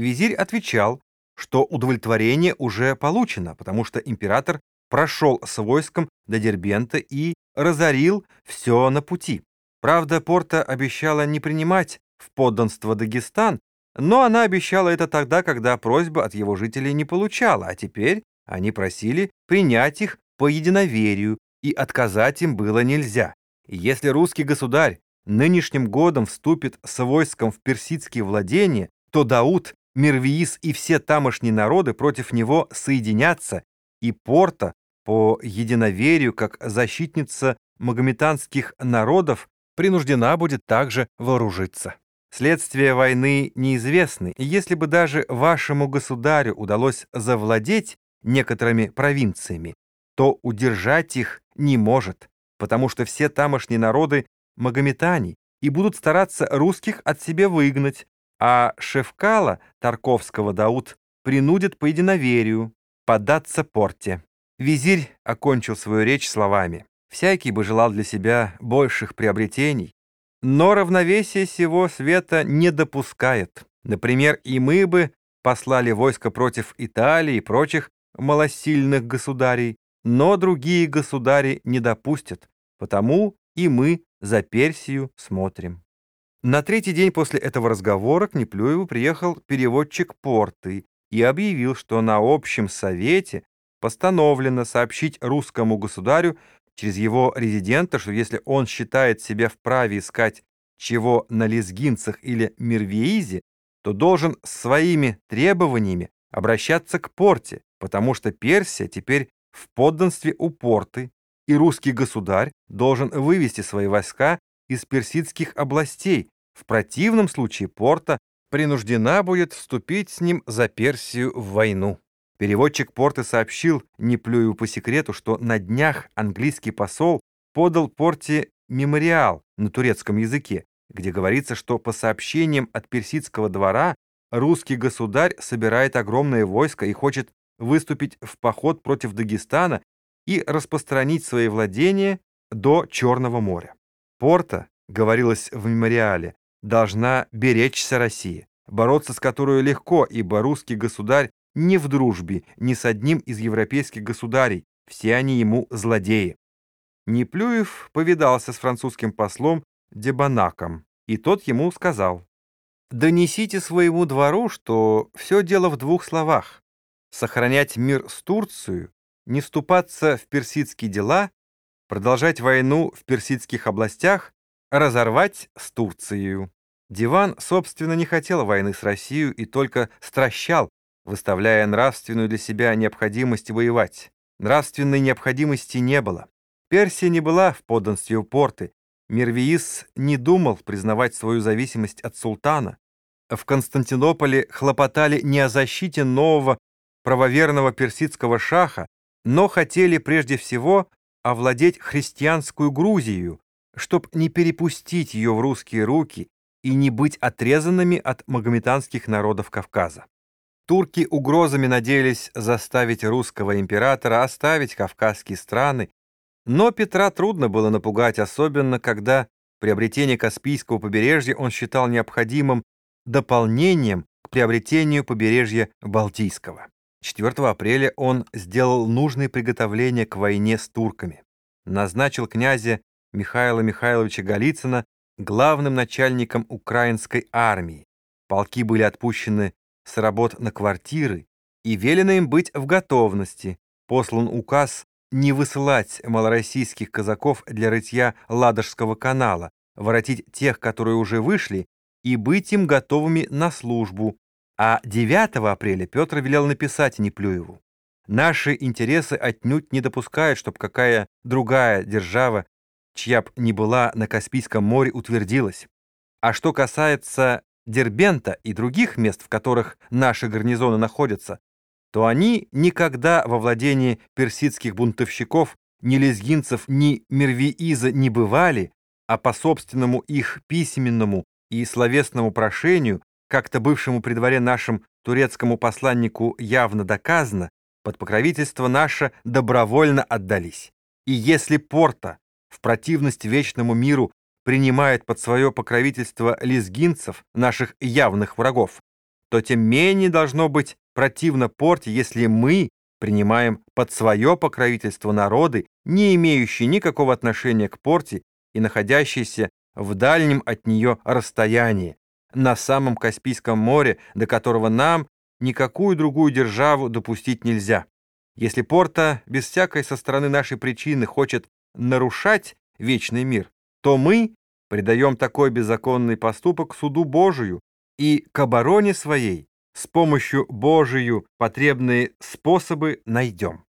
Визирь отвечал, что удовлетворение уже получено, потому что император прошел с войском до Дербента и разорил все на пути. Правда, Порта обещала не принимать в подданство Дагестан, но она обещала это тогда, когда просьба от его жителей не получала, а теперь они просили принять их по единоверию, и отказать им было нельзя. Если русский государь нынешним годом вступит с войском в персидские владения, то Дауд, Мирвиис и все тамошние народы против него соединятся, и Порта по единоверию, как защитница магометанских народов, принуждена будет также вооружиться. Следствия войны неизвестны, и если бы даже вашему государю удалось завладеть некоторыми провинциями, то удержать их не может, потому что все тамошние народы магометане и будут стараться русских от себя выгнать, а Шевкала, Тарковского Дауд, принудит по единоверию податься порте. Визирь окончил свою речь словами. «Всякий бы желал для себя больших приобретений, но равновесие сего света не допускает. Например, и мы бы послали войско против Италии и прочих малосильных государей, но другие государи не допустят, потому и мы за Персию смотрим. На третий день после этого разговора к Неплюеву приехал переводчик Порты и объявил, что на общем совете постановлено сообщить русскому государю через его резидента, что если он считает себя вправе искать чего на лезгинцах или мирвеизе, то должен своими требованиями обращаться к Порте, потому что Персия теперь в подданстве у Порты, и русский государь должен вывести свои войска из персидских областей. В противном случае Порта принуждена будет вступить с ним за Персию в войну. Переводчик Порты сообщил Неплюеву по секрету, что на днях английский посол подал Порте мемориал на турецком языке, где говорится, что по сообщениям от персидского двора русский государь собирает огромное войско и хочет выступить в поход против Дагестана и распространить свои владения до Черного моря. Порта, говорилось в мемориале, должна беречься России, бороться с которой легко, ибо русский государь не в дружбе ни с одним из европейских государей, все они ему злодеи. Неплюев повидался с французским послом Дебанаком, и тот ему сказал, «Донесите своему двору, что все дело в двух словах сохранять мир с Турцией, не вступаться в персидские дела, продолжать войну в персидских областях, разорвать с Турцией. Диван, собственно, не хотел войны с Россией и только стращал, выставляя нравственную для себя необходимость воевать. Нравственной необходимости не было. Персия не была в подданстве у порты. Мирвиис не думал признавать свою зависимость от султана. В Константинополе хлопотали не о защите нового правоверного персидского шаха, но хотели прежде всего овладеть христианскую Грузию, чтобы не перепустить ее в русские руки и не быть отрезанными от магометанских народов Кавказа. Турки угрозами надеялись заставить русского императора оставить кавказские страны, но Петра трудно было напугать, особенно когда приобретение Каспийского побережья он считал необходимым дополнением к приобретению побережья Балтийского. 4 апреля он сделал нужные приготовления к войне с турками. Назначил князя Михаила Михайловича Голицына главным начальником украинской армии. Полки были отпущены с работ на квартиры и велено им быть в готовности. Послан указ не высылать малороссийских казаков для рытья Ладожского канала, воротить тех, которые уже вышли, и быть им готовыми на службу, а 9 апреля Петр велел написать Неплюеву. Наши интересы отнюдь не допускают, чтобы какая другая держава, чья б не была на Каспийском море, утвердилась. А что касается Дербента и других мест, в которых наши гарнизоны находятся, то они никогда во владении персидских бунтовщиков ни лезгинцев, ни мервииза не бывали, а по собственному их письменному и словесному прошению как-то бывшему при дворе нашим турецкому посланнику явно доказано, под покровительство наше добровольно отдались. И если Порта в противность вечному миру принимает под свое покровительство лезгинцев, наших явных врагов, то тем менее должно быть противно порте, если мы принимаем под свое покровительство народы, не имеющие никакого отношения к порте и находящиеся в дальнем от нее расстоянии, на самом Каспийском море, до которого нам никакую другую державу допустить нельзя. Если Порта без всякой со стороны нашей причины хочет нарушать вечный мир, то мы предаем такой беззаконный поступок суду Божию и к обороне своей с помощью Божию потребные способы найдем.